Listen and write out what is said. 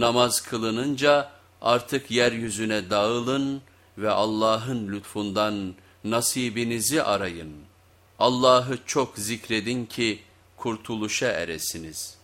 Namaz kılınınca artık yeryüzüne dağılın ve Allah'ın lütfundan nasibinizi arayın. Allah'ı çok zikredin ki kurtuluşa eresiniz.''